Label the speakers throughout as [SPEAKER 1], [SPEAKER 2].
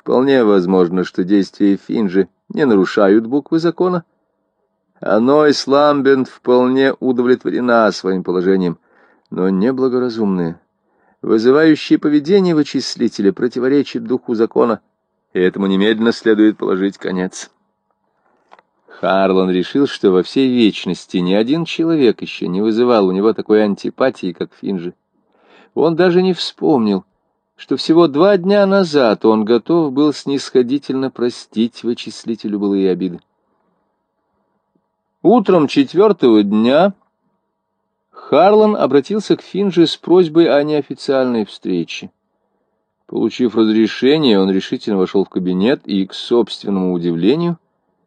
[SPEAKER 1] Вполне возможно, что действия Финджи не нарушают буквы закона. А Нойс Ламбент вполне удовлетворена своим положением, но неблагоразумные, вызывающие поведение вычислителя противоречит духу закона, и этому немедленно следует положить конец. Харлан решил, что во всей вечности ни один человек еще не вызывал у него такой антипатии, как Финджи. Он даже не вспомнил, что всего два дня назад он готов был снисходительно простить вычислителю былые обиды. Утром четвертого дня Харлан обратился к Финже с просьбой о неофициальной встрече. Получив разрешение, он решительно вошел в кабинет и, к собственному удивлению,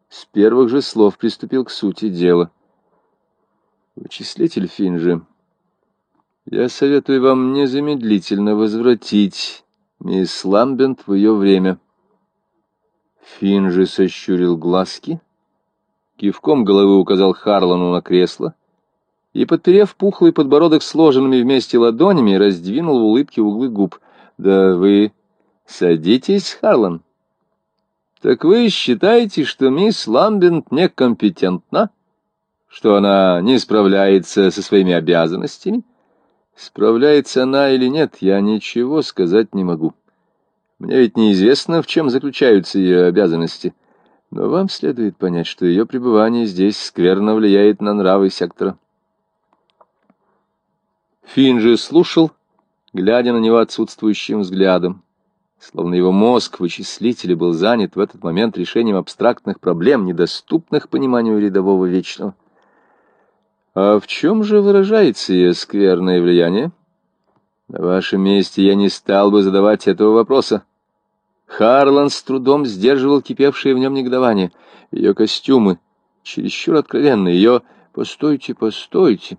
[SPEAKER 1] с первых же слов приступил к сути дела. «Вычислитель Финжи, я советую вам незамедлительно возвратить мисс Ламбент в ее время». Финжи сощурил глазки — кивком головы указал Харлану на кресло и, подперев пухлый подбородок сложенными вместе ладонями, раздвинул в улыбке углы губ. «Да вы садитесь, Харлан. Так вы считаете, что мисс Ламбент некомпетентна? Что она не справляется со своими обязанностями?» Справляется она или нет, я ничего сказать не могу. Мне ведь неизвестно, в чем заключаются ее обязанности. Но вам следует понять, что ее пребывание здесь скверно влияет на нравы сектора. Финн же слушал, глядя на него отсутствующим взглядом, словно его мозг вычислителя был занят в этот момент решением абстрактных проблем, недоступных пониманию рядового вечного. А в чем же выражается ее скверное влияние? На вашем месте я не стал бы задавать этого вопроса. Харлан с трудом сдерживал кипевшее в нем негодование. Ее костюмы чересчур откровенны, ее «постойте, постойте».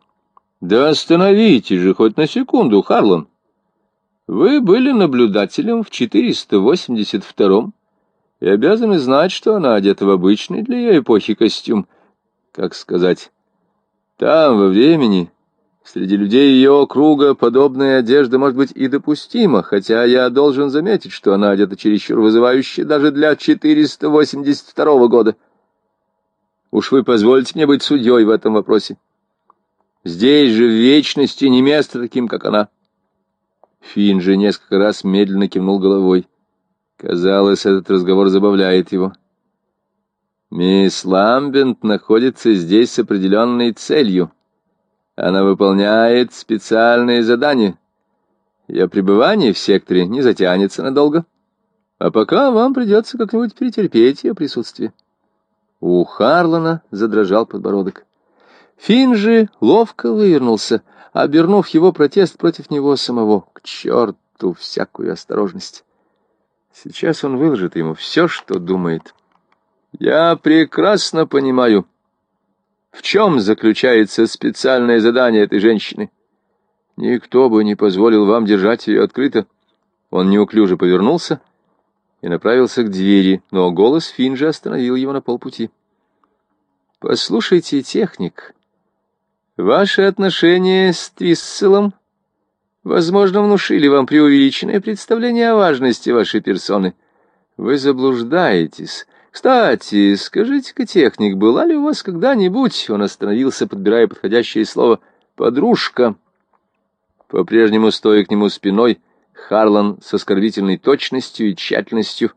[SPEAKER 1] «Да остановите же хоть на секунду, Харлан. Вы были наблюдателем в 482-м и обязаны знать, что она одета в обычный для ее эпохи костюм. Как сказать, там, во времени, Среди людей ее круга подобная одежда может быть и допустима, хотя я должен заметить, что она одета чересчур вызывающе даже для 482 года. Уж вы позвольте мне быть судьей в этом вопросе. Здесь же в вечности не место таким, как она. Финн же несколько раз медленно кивнул головой. Казалось, этот разговор забавляет его. Мисс Ламбент находится здесь с определенной целью — она выполняет специальные задания. Ее пребывание в секторе не затянется надолго. А пока вам придется как-нибудь перетерпеть ее присутствие. У Харлана задрожал подбородок. Финн же ловко вывернулся, обернув его протест против него самого. К черту всякую осторожность. Сейчас он выложит ему все, что думает. «Я прекрасно понимаю», в чем заключается специальное задание этой женщины? Никто бы не позволил вам держать ее открыто. Он неуклюже повернулся и направился к двери, но голос Финджа остановил его на полпути. «Послушайте, техник, ваши отношения с Твисселом, возможно, внушили вам преувеличенное представление о важности вашей персоны. Вы заблуждаетесь». «Кстати, скажите-ка, техник, была ли у вас когда-нибудь...» Он остановился, подбирая подходящее слово. «Подружка». По-прежнему стоя к нему спиной, Харлан с оскорбительной точностью и тщательностью